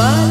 But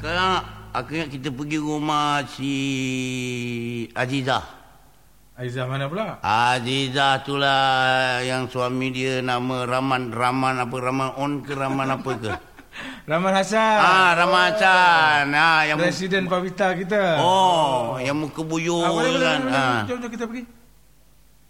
Sekarang akhirnya kita pergi rumah si Azizah. Aizah mana pula? Azizah tu lah yang suami dia nama Raman Raman apa Raman On ke Raman apa ke? Rahman Hassan. ah Raman Hasan. Ah yang mu- Presiden Pavita kita. Oh, yang muka buyur Ah, boleh, boleh, kan. boleh, Ah. boleh. Jom, jom kita pergi.